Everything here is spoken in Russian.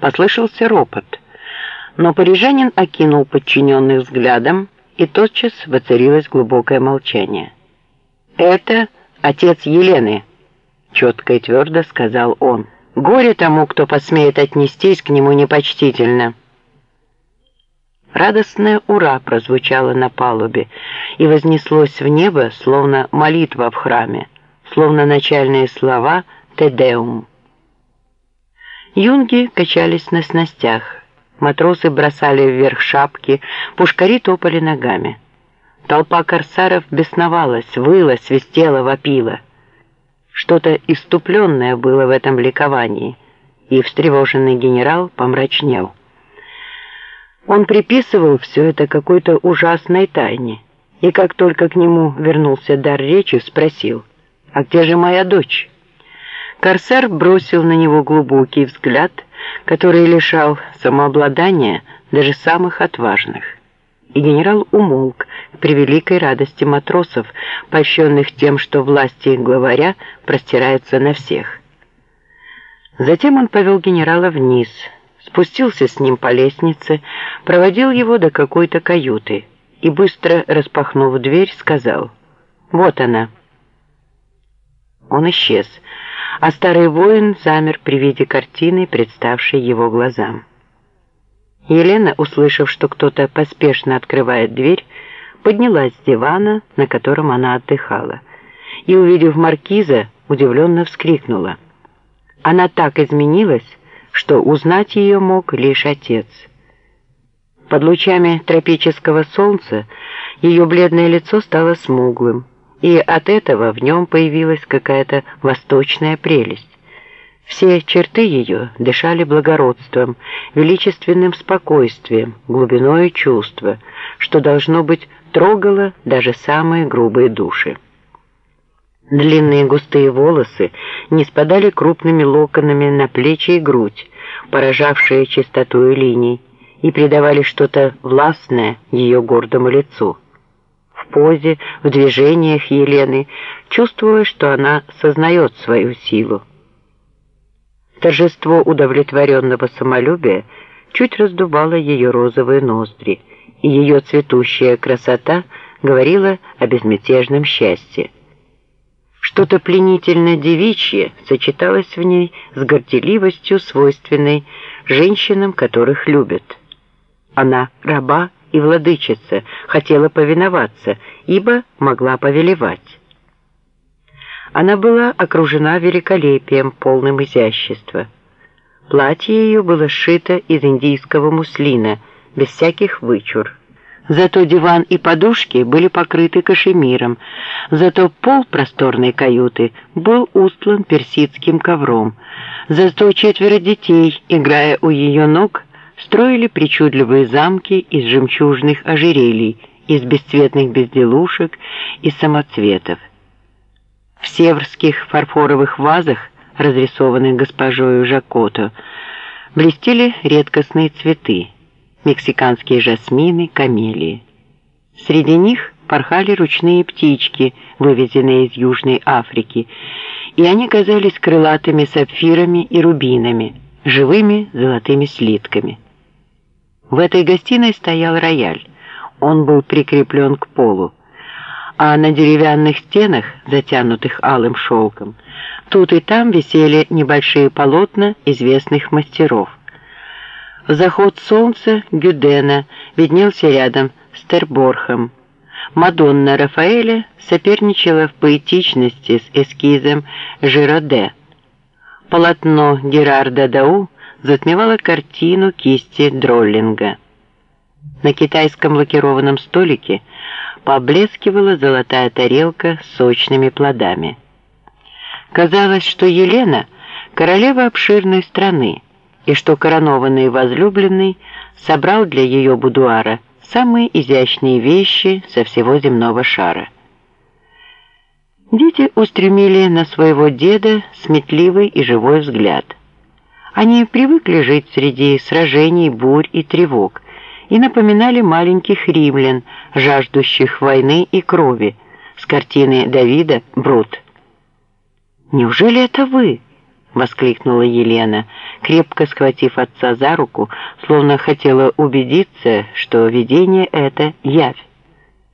Послышался ропот, но парижанин окинул подчиненных взглядом, и тотчас воцарилось глубокое молчание. «Это отец Елены», — четко и твердо сказал он. «Горе тому, кто посмеет отнестись к нему непочтительно». Радостное «Ура» прозвучало на палубе и вознеслось в небо, словно молитва в храме, словно начальные слова «Тедеум». Юнги качались на снастях, матросы бросали вверх шапки, пушкари топали ногами. Толпа корсаров бесновалась, выла, свистела, вопила. Что-то иступленное было в этом ликовании, и встревоженный генерал помрачнел. Он приписывал все это какой-то ужасной тайне, и как только к нему вернулся дар речи, спросил, «А где же моя дочь?» Корсар бросил на него глубокий взгляд, который лишал самообладания даже самых отважных. И генерал умолк при великой радости матросов, польщенных тем, что власти главаря простираются на всех. Затем он повел генерала вниз, спустился с ним по лестнице, проводил его до какой-то каюты и, быстро распахнув дверь, сказал «Вот она». Он исчез, а старый воин замер при виде картины, представшей его глазам. Елена, услышав, что кто-то поспешно открывает дверь, поднялась с дивана, на котором она отдыхала, и, увидев маркиза, удивленно вскрикнула. Она так изменилась, что узнать ее мог лишь отец. Под лучами тропического солнца ее бледное лицо стало смуглым, и от этого в нем появилась какая-то восточная прелесть. Все черты ее дышали благородством, величественным спокойствием, глубиной чувства, что должно быть трогало даже самые грубые души. Длинные густые волосы не спадали крупными локонами на плечи и грудь, поражавшие чистоту линий, и придавали что-то властное ее гордому лицу позе, в движениях Елены, чувствуя, что она сознает свою силу. Торжество удовлетворенного самолюбия чуть раздувало ее розовые ноздри, и ее цветущая красота говорила о безмятежном счастье. Что-то пленительно девичье сочеталось в ней с горделивостью, свойственной женщинам, которых любят. Она раба и владычица хотела повиноваться, ибо могла повелевать. Она была окружена великолепием, полным изящества. Платье ее было сшито из индийского муслина, без всяких вычур. Зато диван и подушки были покрыты кашемиром, зато пол просторной каюты был устлан персидским ковром, зато четверо детей, играя у ее ног, строили причудливые замки из жемчужных ожерелий, из бесцветных безделушек и самоцветов. В северских фарфоровых вазах, разрисованных госпожою Жакото, блестели редкостные цветы, мексиканские жасмины, камелии. Среди них порхали ручные птички, вывезенные из Южной Африки, и они казались крылатыми сапфирами и рубинами, живыми золотыми слитками. В этой гостиной стоял рояль. Он был прикреплен к полу. А на деревянных стенах, затянутых алым шелком, тут и там висели небольшие полотна известных мастеров. Заход солнца Гюдена виднелся рядом с Терборхом. Мадонна Рафаэля соперничала в поэтичности с эскизом Жироде. Полотно Герарда Дау – затмевала картину кисти Дроллинга. На китайском лакированном столике поблескивала золотая тарелка с сочными плодами. Казалось, что Елена – королева обширной страны, и что коронованный возлюбленный собрал для ее будуара самые изящные вещи со всего земного шара. Дети устремили на своего деда сметливый и живой взгляд – они привыкли жить среди сражений, бурь и тревог и напоминали маленьких римлян, жаждущих войны и крови, с картины Давида «Брут». «Неужели это вы?» — воскликнула Елена, крепко схватив отца за руку, словно хотела убедиться, что видение это явь.